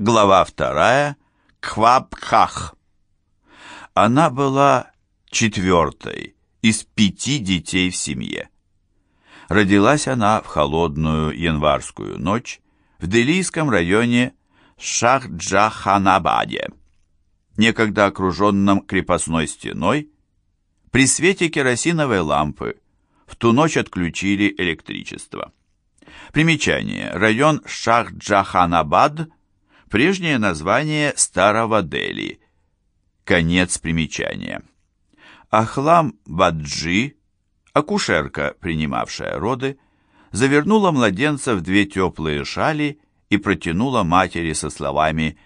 Глава вторая. Квабхах. Она была четвертой из пяти детей в семье. Родилась она в холодную январскую ночь в делийском районе Шахджаханабаде, некогда окруженном крепостной стеной, при свете керосиновой лампы в ту ночь отключили электричество. Примечание. Район Шахджаханабад – прежнее название Старого Дели. Конец примечания. Ахлам Баджи, акушерка, принимавшая роды, завернула младенца в две теплые шали и протянула матери со словами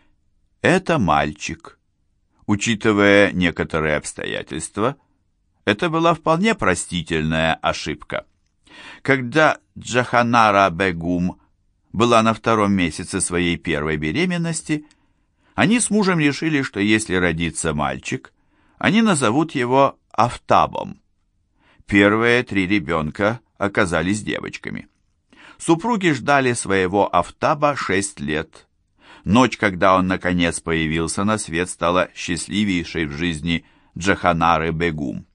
«Это мальчик». Учитывая некоторые обстоятельства, это была вполне простительная ошибка. Когда Джаханара Бегум была на втором месяце своей первой беременности, они с мужем решили, что если родится мальчик, они назовут его Афтабом. Первые три ребенка оказались девочками. Супруги ждали своего Афтаба шесть лет. Ночь, когда он наконец появился на свет, стала счастливейшей в жизни Джаханары Бегум.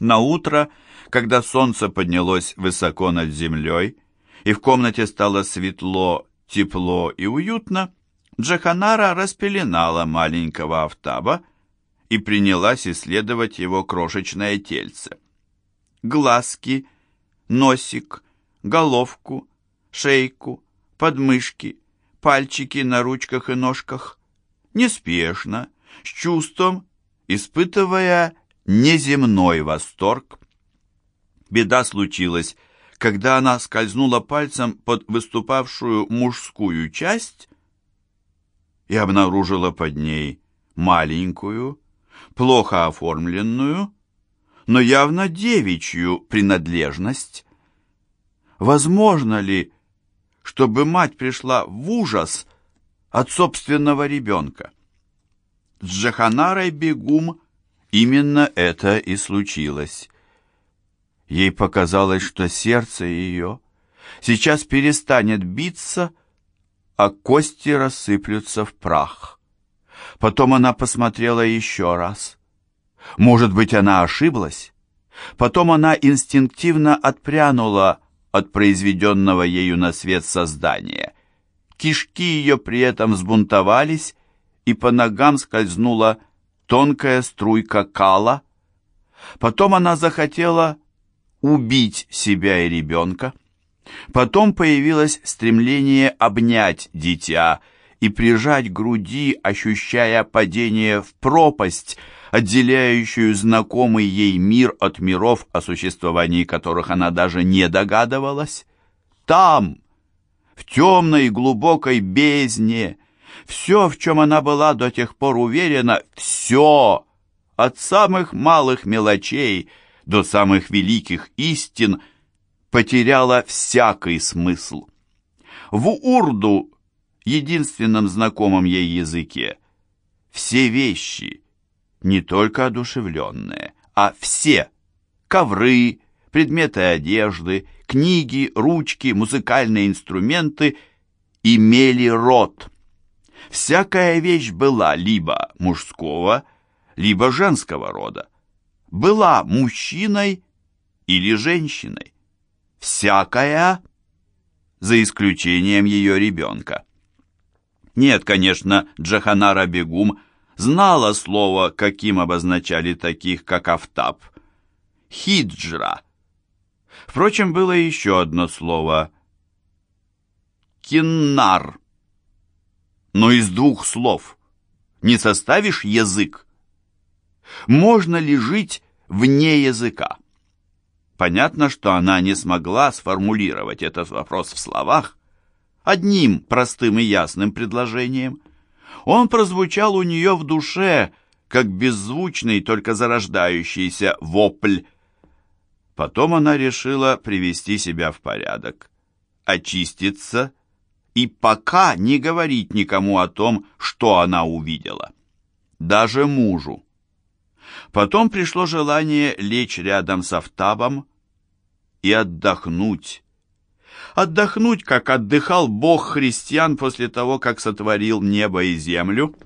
На утро когда солнце поднялось высоко над землей, и в комнате стало светло, тепло и уютно, Джаханара распеленала маленького Автаба и принялась исследовать его крошечное тельце. Глазки, носик, головку, шейку, подмышки, пальчики на ручках и ножках. Неспешно, с чувством, испытывая неземной восторг, Беда случилась, когда она скользнула пальцем под выступавшую мужскую часть и обнаружила под ней маленькую, плохо оформленную, но явно девичью принадлежность. Возможно ли, чтобы мать пришла в ужас от собственного ребенка? С Джаханарой Бегум именно это и случилось. Ей показалось, что сердце ее сейчас перестанет биться, а кости рассыплются в прах. Потом она посмотрела еще раз. Может быть, она ошиблась? Потом она инстинктивно отпрянула от произведенного ею на свет создания. Кишки ее при этом взбунтовались, и по ногам скользнула тонкая струйка кала. Потом она захотела убить себя и ребенка. Потом появилось стремление обнять дитя и прижать груди, ощущая падение в пропасть, отделяющую знакомый ей мир от миров, о существовании которых она даже не догадывалась. Там, в темной глубокой бездне, все, в чем она была до тех пор уверена, все, от самых малых мелочей – до самых великих истин потеряла всякий смысл. В урду, единственном знакомом ей языке, все вещи, не только одушевленные, а все, ковры, предметы одежды, книги, ручки, музыкальные инструменты имели род. Всякая вещь была либо мужского, либо женского рода была мужчиной или женщиной. Всякая, за исключением ее ребенка. Нет, конечно, Джаханара Бегум знала слово, каким обозначали таких, как Афтаб. Хиджра. Впрочем, было еще одно слово. Киннар. Но из двух слов не составишь язык. Можно ли жить вне языка? Понятно, что она не смогла сформулировать этот вопрос в словах, одним простым и ясным предложением. Он прозвучал у нее в душе, как беззвучный, только зарождающийся вопль. Потом она решила привести себя в порядок, очиститься и пока не говорить никому о том, что она увидела. Даже мужу. Потом пришло желание лечь рядом с Автабом и отдохнуть. отдохнуть, как отдыхал Бог христиан после того, как сотворил небо и землю.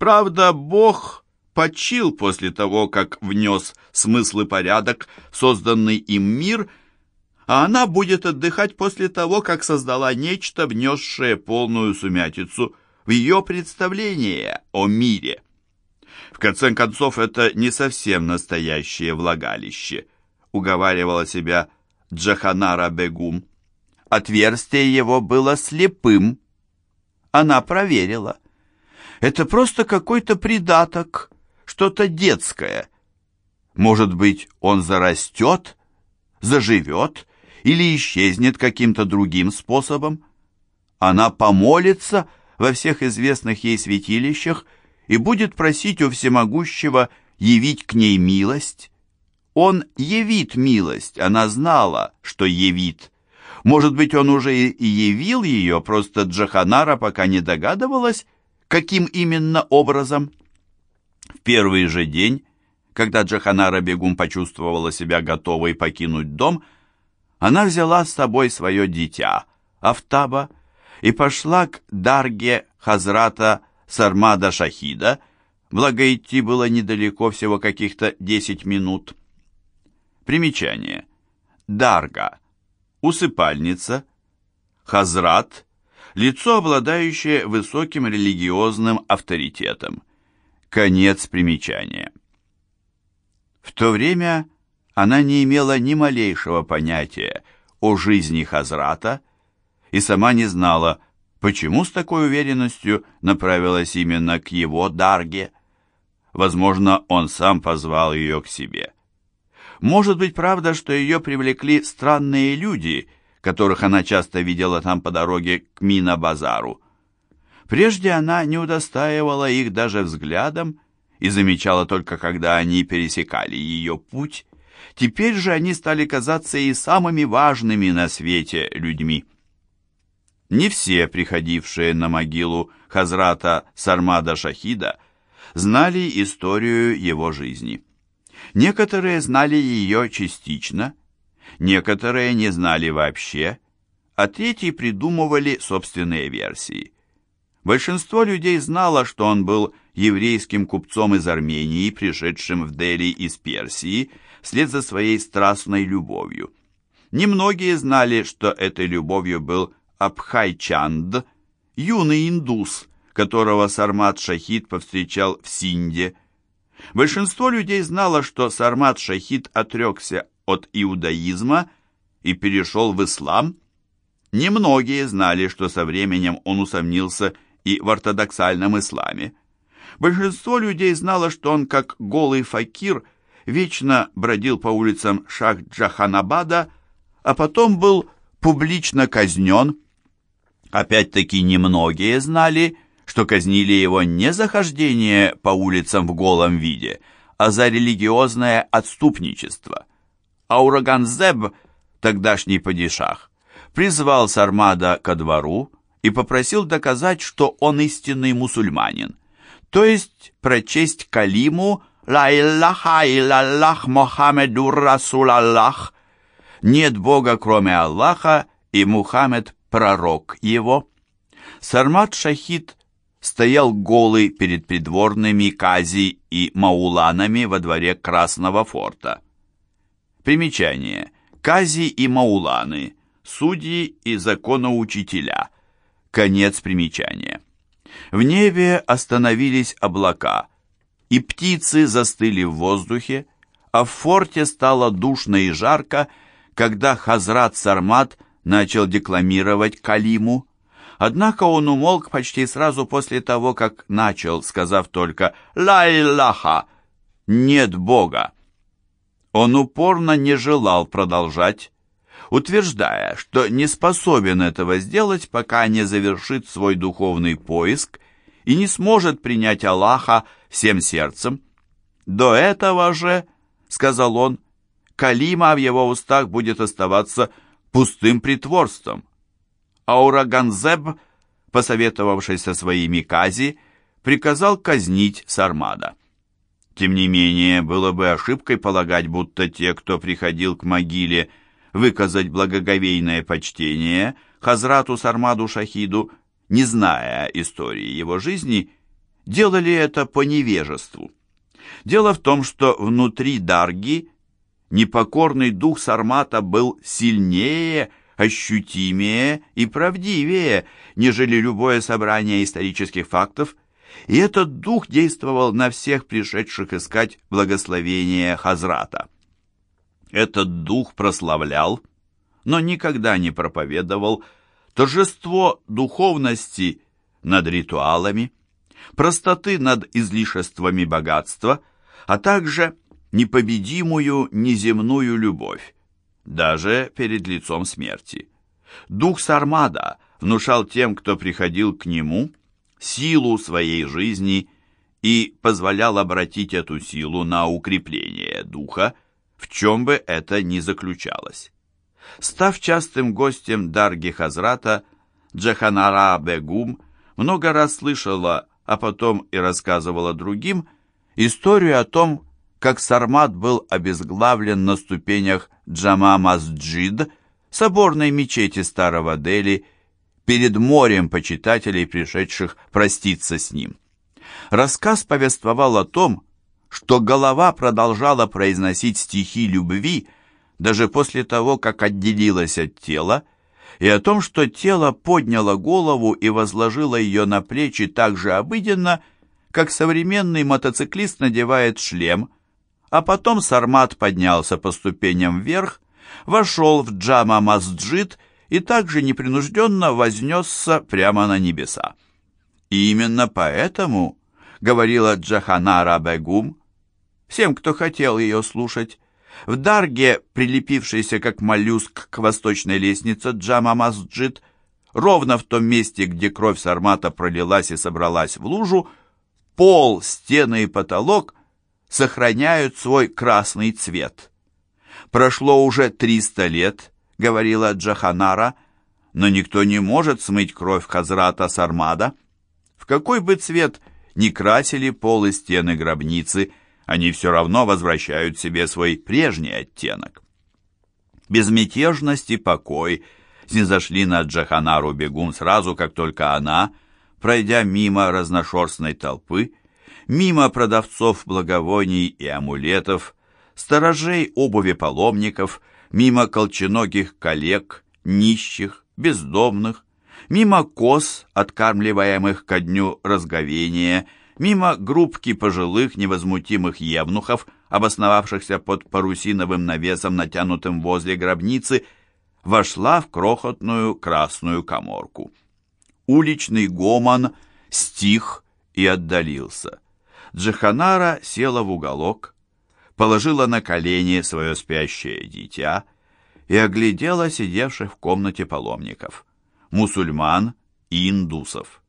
Правда, Бог почил после того, как внес смысл и порядок созданный им мир, а она будет отдыхать после того, как создала нечто, внесшее полную сумятицу в ее представление о мире. В конце концов, это не совсем настоящее влагалище, уговаривала себя Джаханара Бегум. Отверстие его было слепым. Она проверила. Это просто какой-то придаток, что-то детское. Может быть, он зарастет, заживет или исчезнет каким-то другим способом? Она помолится во всех известных ей святилищах и будет просить у всемогущего явить к ней милость. Он явит милость, она знала, что явит. Может быть, он уже и явил ее, просто Джаханара пока не догадывалась, каким именно образом. В первый же день, когда Джаханара Бегум почувствовала себя готовой покинуть дом, она взяла с собой свое дитя, Афтаба, и пошла к Дарге Хазрата Сармада Шахида, благо идти было недалеко, всего каких-то десять минут. Примечание. Дарга. Усыпальница. Хазрат. Лицо, обладающее высоким религиозным авторитетом. Конец примечания. В то время она не имела ни малейшего понятия о жизни Хазрата и сама не знала, почему с такой уверенностью направилась именно к его Дарге. Возможно, он сам позвал ее к себе. Может быть, правда, что ее привлекли странные люди, которых она часто видела там по дороге к Мина-базару. Прежде она не удостаивала их даже взглядом и замечала только, когда они пересекали ее путь. Теперь же они стали казаться и самыми важными на свете людьми. Не все приходившие на могилу Хазрата Сармада Шахида знали историю его жизни. Некоторые знали ее частично, некоторые не знали вообще, а третьи придумывали собственные версии. Большинство людей знало, что он был еврейским купцом из Армении, пришедшим в Дели из Персии, вслед за своей страстной любовью. Немногие знали, что этой любовью был Абхайчанд, юный индус, которого Сармат Шахид повстречал в Синде, Большинство людей знало, что Сармат Шахид отрекся от иудаизма и перешел в ислам. Немногие знали, что со временем он усомнился и в ортодоксальном исламе. Большинство людей знало, что он, как голый факир, вечно бродил по улицам Шах-Джаханабада, а потом был публично казнен. Опять-таки немногие знали, что казнили его не за хождение по улицам в голом виде, а за религиозное отступничество. Аураганзеб, тогдашний падишах, призвал Сармада ко двору и попросил доказать, что он истинный мусульманин, то есть прочесть калиму «Ла илляха илляллах Мухаммедур Расулаллах» «Нет Бога, кроме Аллаха, и Мухаммед – пророк его». Сармат Шахид стоял голый перед придворными Кази и Мауланами во дворе Красного форта. Примечание. Кази и Мауланы – судьи и законоучителя. Конец примечания. В небе остановились облака, и птицы застыли в воздухе, а в форте стало душно и жарко, когда Хазрат Сармат начал декламировать Калиму – Однако он умолк почти сразу после того, как начал, сказав только «Ла-Илляха!» «Нет Бога!» Он упорно не желал продолжать, утверждая, что не способен этого сделать, пока не завершит свой духовный поиск и не сможет принять Аллаха всем сердцем. «До этого же, — сказал он, — калима в его устах будет оставаться пустым притворством». Аураганзеб, посоветовавшись со своими кази, приказал казнить Сармада. Тем не менее, было бы ошибкой полагать, будто те, кто приходил к могиле выказать благоговейное почтение Хазрату Сармаду Шахиду, не зная истории его жизни, делали это по невежеству. Дело в том, что внутри Дарги непокорный дух Сармата был сильнее, ощутимее и правдивее, нежели любое собрание исторических фактов, и этот дух действовал на всех пришедших искать благословения Хазрата. Этот дух прославлял, но никогда не проповедовал торжество духовности над ритуалами, простоты над излишествами богатства, а также непобедимую неземную любовь, даже перед лицом смерти. Дух Сармада внушал тем, кто приходил к нему, силу своей жизни и позволял обратить эту силу на укрепление духа, в чем бы это ни заключалось. Став частым гостем Дарги Хазрата, Джаханара Бегум много раз слышала, а потом и рассказывала другим, историю о том, как Сармат был обезглавлен на ступенях Джама Масджид, соборной мечети старого Дели, перед морем почитателей, пришедших проститься с ним. Рассказ повествовал о том, что голова продолжала произносить стихи любви даже после того, как отделилась от тела, и о том, что тело подняло голову и возложило ее на плечи так же обыденно, как современный мотоциклист надевает шлем, а потом Сармат поднялся по ступеням вверх, вошел в Джама Масджид и также непринужденно вознесся прямо на небеса. И именно поэтому, говорила Джаханара Бегум, всем, кто хотел ее слушать, в Дарге, прилепившейся как моллюск к восточной лестнице Джама Масджид, ровно в том месте, где кровь Сармата пролилась и собралась в лужу, пол, стены и потолок сохраняют свой красный цвет. Прошло уже триста лет, говорила Джаханара, но никто не может смыть кровь Хазрата Сармада. В какой бы цвет ни красили пол и стены гробницы, они все равно возвращают себе свой прежний оттенок. Безмятежность и покой снизошли на Джаханару Бегум сразу, как только она, пройдя мимо разношерстной толпы, мимо продавцов благовоний и амулетов, сторожей обуви паломников, мимо колченогих коллег, нищих, бездомных, мимо коз, откармливаемых ко дню разговения, мимо группки пожилых невозмутимых евнухов, обосновавшихся под парусиновым навесом, натянутым возле гробницы, вошла в крохотную красную коморку. Уличный гомон стих и отдалился. Джаханара села в уголок, положила на колени свое спящее дитя и оглядела сидевших в комнате паломников, мусульман и индусов.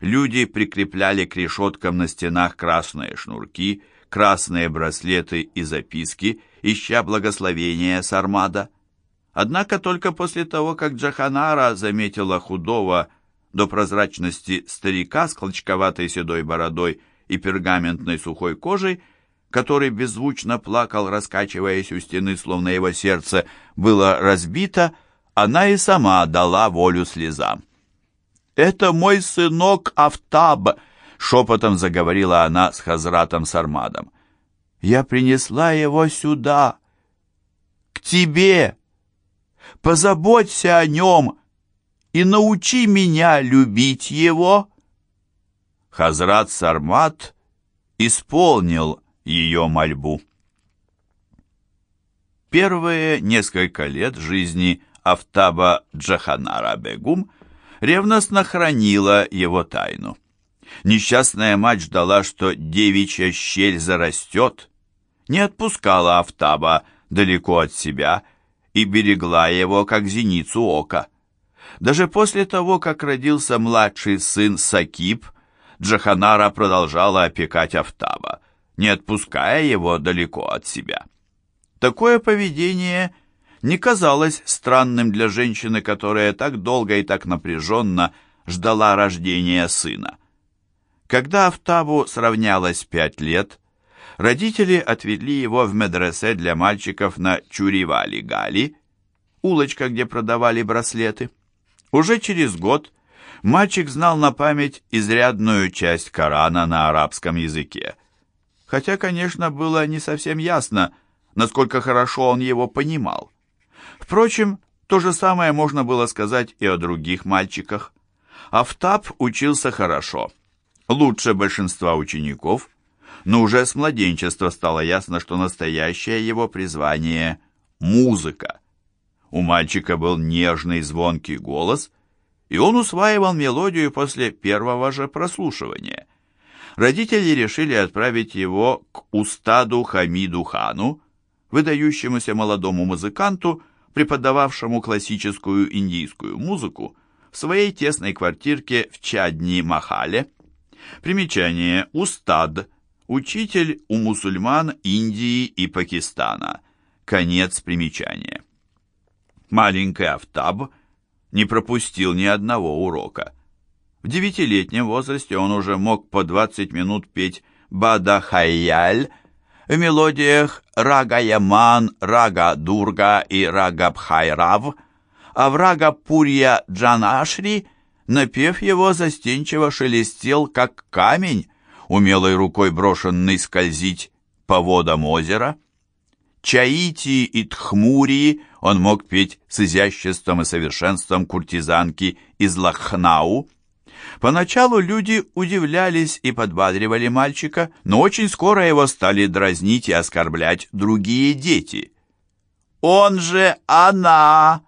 Люди прикрепляли к решеткам на стенах красные шнурки, красные браслеты и записки, ища благословения Сармада. Однако только после того, как Джаханара заметила худого до прозрачности старика с клочковатой седой бородой и пергаментной сухой кожей, который беззвучно плакал, раскачиваясь у стены, словно его сердце было разбито, она и сама дала волю слезам. «Это мой сынок Афтаб!» — шепотом заговорила она с Хазратом Сармадом. «Я принесла его сюда, к тебе. Позаботься о нем и научи меня любить его». Хазрат Сармат исполнил ее мольбу. Первые несколько лет жизни Афтаба Джаханара Бегум ревностно хранила его тайну. Несчастная мать ждала, что девичья щель зарастет, не отпускала Афтаба далеко от себя и берегла его, как зеницу ока. Даже после того, как родился младший сын Сакиб, Джаханара продолжала опекать Афтаба, не отпуская его далеко от себя. Такое поведение не казалось странным для женщины, которая так долго и так напряженно ждала рождения сына. Когда Автабу сравнялось пять лет, родители отвели его в медресе для мальчиков на Чуривали-Гали, улочка, где продавали браслеты. Уже через год мальчик знал на память изрядную часть Корана на арабском языке. Хотя, конечно, было не совсем ясно, насколько хорошо он его понимал. Впрочем, то же самое можно было сказать и о других мальчиках. Афтаб учился хорошо, лучше большинства учеников, но уже с младенчества стало ясно, что настоящее его призвание – музыка. У мальчика был нежный звонкий голос, и он усваивал мелодию после первого же прослушивания. Родители решили отправить его к устаду Хамиду Хану, выдающемуся молодому музыканту, преподававшему классическую индийскую музыку в своей тесной квартирке в Чадни-Махале. Примечание «Устад» – учитель у мусульман Индии и Пакистана. Конец примечания. Маленький Афтаб не пропустил ни одного урока. В девятилетнем возрасте он уже мог по 20 минут петь «Бада Хайяль» в мелодиях «Рага Яман», «Рага Дурга» и «Рага Бхайрав», а в «Рага Пурья Джанашри» напев его застенчиво шелестел, как камень, умелой рукой брошенный скользить по водам озера. Чаити и Тхмурии он мог петь с изяществом и совершенством куртизанки из Лахнау. Поначалу люди удивлялись и подбадривали мальчика, но очень скоро его стали дразнить и оскорблять другие дети. «Он же она!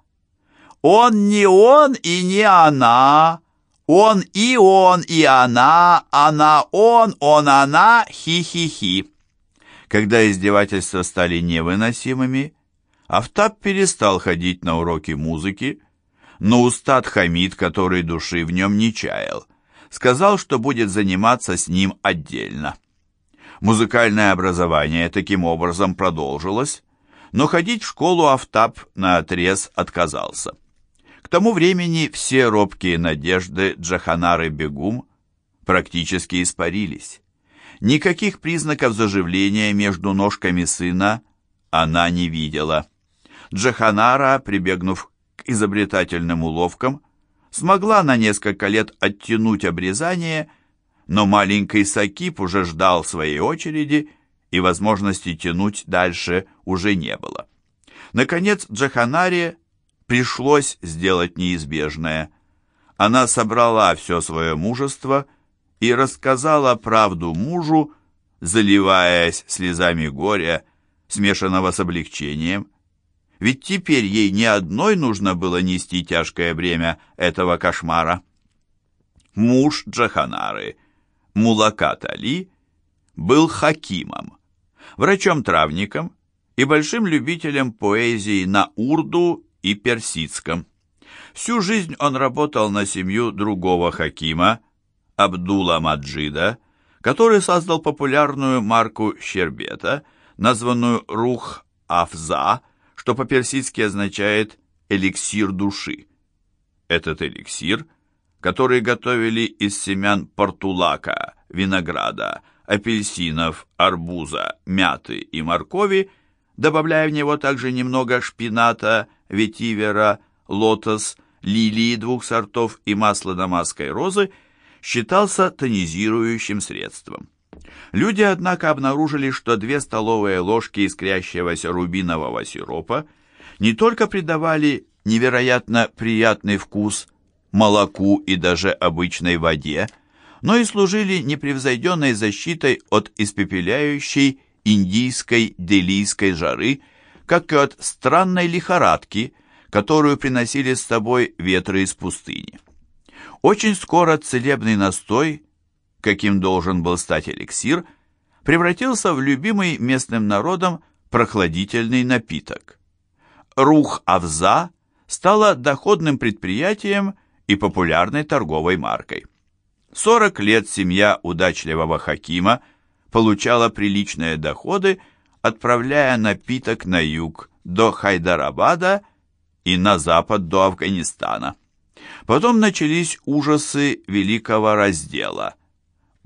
Он не он и не она! Он и он и она! Она он, он она! Хи-хи-хи!» Когда издевательства стали невыносимыми, Афтаб перестал ходить на уроки музыки, но устат Хамид, который души в нем не чаял, сказал, что будет заниматься с ним отдельно. Музыкальное образование таким образом продолжилось, но ходить в школу Афтаб наотрез отказался. К тому времени все робкие надежды Джаханары Бегум практически испарились. Никаких признаков заживления между ножками сына она не видела. Джаханара, прибегнув к изобретательным уловкам, смогла на несколько лет оттянуть обрезание, но маленький Сакип уже ждал своей очереди, и возможности тянуть дальше уже не было. Наконец Джаханаре пришлось сделать неизбежное. Она собрала все свое мужество и рассказала правду мужу, заливаясь слезами горя, смешанного с облегчением. Ведь теперь ей не одной нужно было нести тяжкое бремя этого кошмара. Муж Джаханары, Мулакат Али, был хакимом, врачом-травником и большим любителем поэзии на урду и персидском. Всю жизнь он работал на семью другого хакима, Абдула Маджида, который создал популярную марку щербета, названную Рух Афза, что по-персидски означает «эликсир души». Этот эликсир, который готовили из семян портулака, винограда, апельсинов, арбуза, мяты и моркови, добавляя в него также немного шпината, ветивера, лотос, лилии двух сортов и масла дамасской розы – считался тонизирующим средством. Люди, однако, обнаружили, что две столовые ложки искрящегося рубинового сиропа не только придавали невероятно приятный вкус молоку и даже обычной воде, но и служили непревзойденной защитой от испепеляющей индийской делийской жары, как и от странной лихорадки, которую приносили с собой ветры из пустыни. Очень скоро целебный настой, каким должен был стать эликсир, превратился в любимый местным народом прохладительный напиток. Рух-Авза стала доходным предприятием и популярной торговой маркой. 40 лет семья удачливого Хакима получала приличные доходы, отправляя напиток на юг до Хайдарабада и на запад до Афганистана. Потом начались ужасы великого раздела.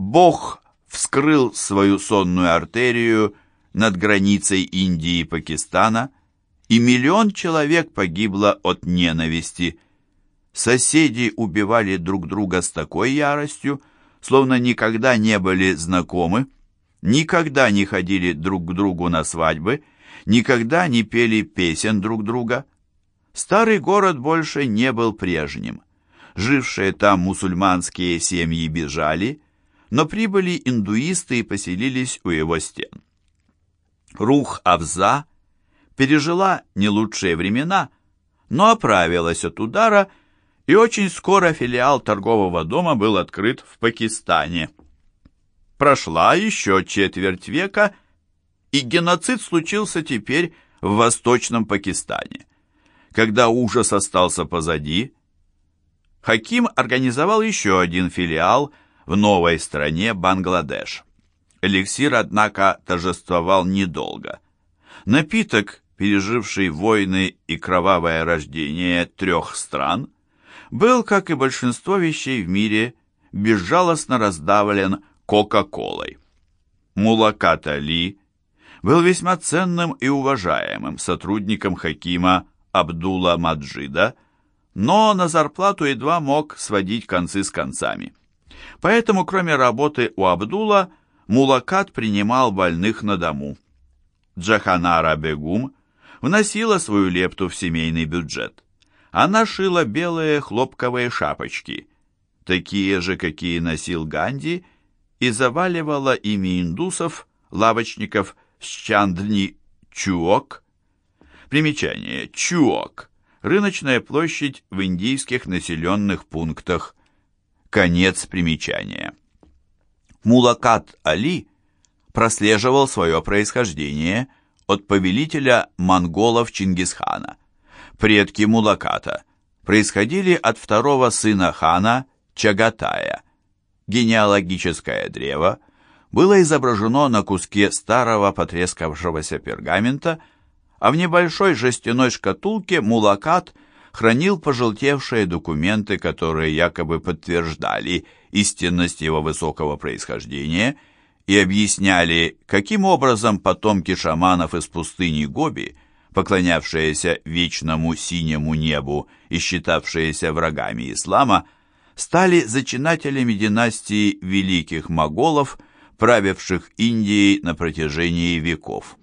Бог вскрыл свою сонную артерию над границей Индии и Пакистана, и миллион человек погибло от ненависти. Соседи убивали друг друга с такой яростью, словно никогда не были знакомы, никогда не ходили друг к другу на свадьбы, никогда не пели песен друг друга. Старый город больше не был прежним. Жившие там мусульманские семьи бежали, но прибыли индуисты и поселились у его стен. Рух-Авза пережила не лучшие времена, но оправилась от удара, и очень скоро филиал торгового дома был открыт в Пакистане. Прошла еще четверть века, и геноцид случился теперь в Восточном Пакистане. Когда ужас остался позади, Хаким организовал еще один филиал в новой стране Бангладеш. Эликсир, однако, торжествовал недолго. Напиток, переживший войны и кровавое рождение трех стран, был, как и большинство вещей в мире, безжалостно раздавлен Кока-Колой. Мулакат Али был весьма ценным и уважаемым сотрудником Хакима Абдула Маджида, но на зарплату едва мог сводить концы с концами. Поэтому, кроме работы у Абдула, Мулакат принимал больных на дому. Джаханара Бегум вносила свою лепту в семейный бюджет. Она шила белые хлопковые шапочки, такие же, какие носил Ганди, и заваливала ими индусов, лавочников с Чандни Чуок. Примечание. Чуок. Рыночная площадь в индийских населенных пунктах. Конец примечания. Мулакат Али прослеживал свое происхождение от повелителя монголов Чингисхана. Предки Мулаката происходили от второго сына хана Чагатая. Генеалогическое древо было изображено на куске старого потрескавшегося пергамента, а в небольшой жестяной шкатулке Мулакат хранил пожелтевшие документы, которые якобы подтверждали истинность его высокого происхождения и объясняли, каким образом потомки шаманов из пустыни Гоби, поклонявшиеся вечному синему небу и считавшиеся врагами ислама, стали зачинателями династии великих моголов, правивших Индией на протяжении веков.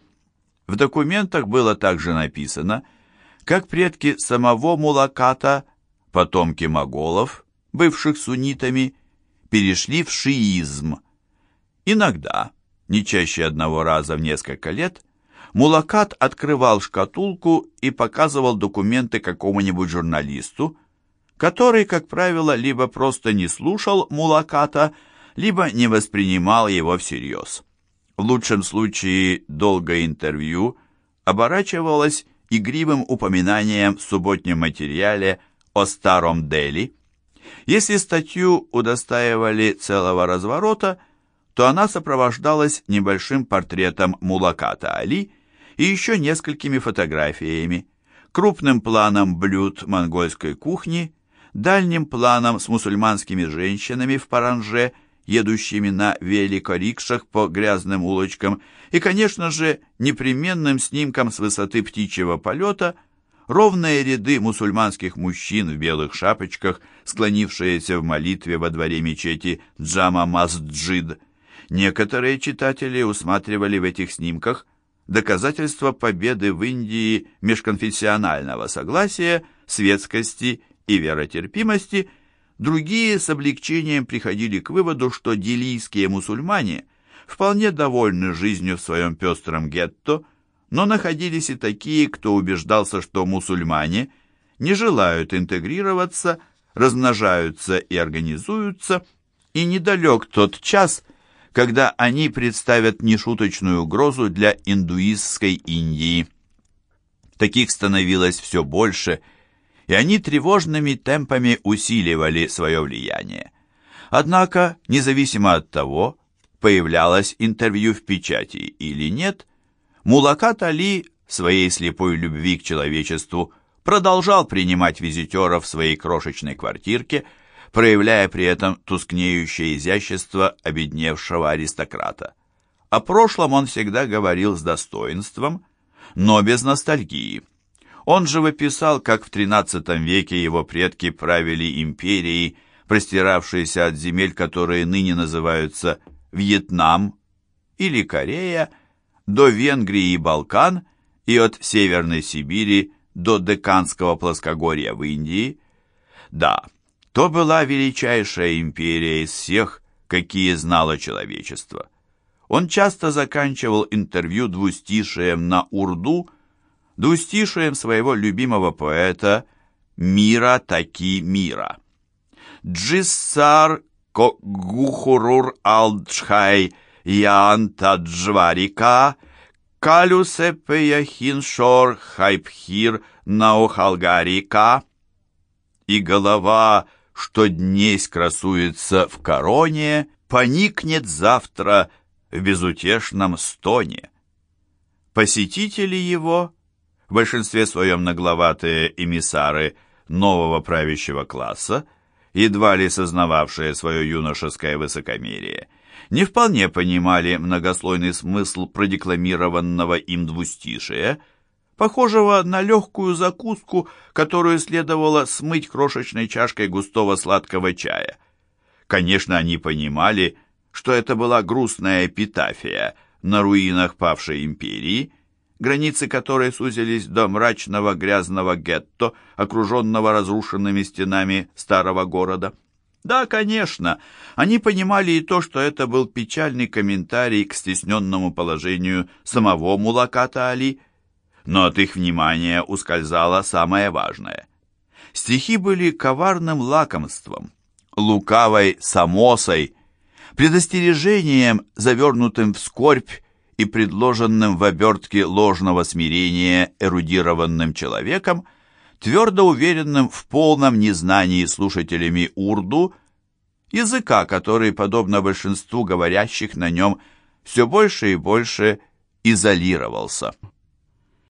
В документах было также написано, как предки самого Мулаката, потомки моголов, бывших суннитами, перешли в шиизм. Иногда, не чаще одного раза в несколько лет, Мулакат открывал шкатулку и показывал документы какому-нибудь журналисту, который, как правило, либо просто не слушал Мулаката, либо не воспринимал его всерьез. В лучшем случае долгое интервью оборачивалось игривым упоминанием в субботнем материале о Старом Дели. Если статью удостаивали целого разворота, то она сопровождалась небольшим портретом Мулаката Али и еще несколькими фотографиями, крупным планом блюд монгольской кухни, дальним планом с мусульманскими женщинами в паранже, едущими на великорикшах по грязным улочкам, и, конечно же, непременным снимком с высоты птичьего полета – ровные ряды мусульманских мужчин в белых шапочках, склонившиеся в молитве во дворе мечети Джама Масджид. Некоторые читатели усматривали в этих снимках доказательства победы в Индии межконфессионального согласия, светскости и веротерпимости, другие с облегчением приходили к выводу, что делийские мусульмане вполне довольны жизнью в своем пестром гетто, но находились и такие, кто убеждался, что мусульмане не желают интегрироваться, размножаются и организуются, и недалек тот час, когда они представят нешуточную угрозу для индуистской Индии. Таких становилось все больше, и они тревожными темпами усиливали свое влияние. Однако, независимо от того, появлялось интервью в печати или нет, Мулакат Али своей слепой любви к человечеству продолжал принимать визитеров в своей крошечной квартирке, проявляя при этом тускнеющее изящество обедневшего аристократа. О прошлом он всегда говорил с достоинством, но без ностальгии – Он же выписал, как в XIII веке его предки правили империей, простиравшейся от земель, которые ныне называются Вьетнам или Корея, до Венгрии и Балкан, и от Северной Сибири до Деканского плоскогорья в Индии. Да, то была величайшая империя из всех, какие знало человечество. Он часто заканчивал интервью двустишием на урду, двустишием своего любимого поэта «Мира таки мира». «Джиссар когухурур алдшхай ян таджварика» Калюсепея хиншор хайпхир наухалгарика. И голова, что днесь красуется в короне, поникнет завтра в безутешном стоне. Посетители его, в большинстве своем нагловатые эмиссары нового правящего класса, едва ли сознававшие свое юношеское высокомерие, не вполне понимали многослойный смысл продекламированного им двустишия, похожего на легкую закуску, которую следовало смыть крошечной чашкой густого сладкого чая. Конечно, они понимали, что это была грустная эпитафия на руинах павшей империи, границы которой сузились до мрачного грязного гетто, окруженного разрушенными стенами старого города. Да, конечно, они понимали и то, что это был печальный комментарий к стесненному положению самого Мулаката Али, но от их внимания ускользало самое важное. Стихи были коварным лакомством, лукавой самосой, предостережением, завернутым в скорбь и предложенным в обертке ложного смирения эрудированным человеком, твердо уверенным в полном незнании слушателями урду, языка, который, подобно большинству говорящих на нем, все больше и больше изолировался.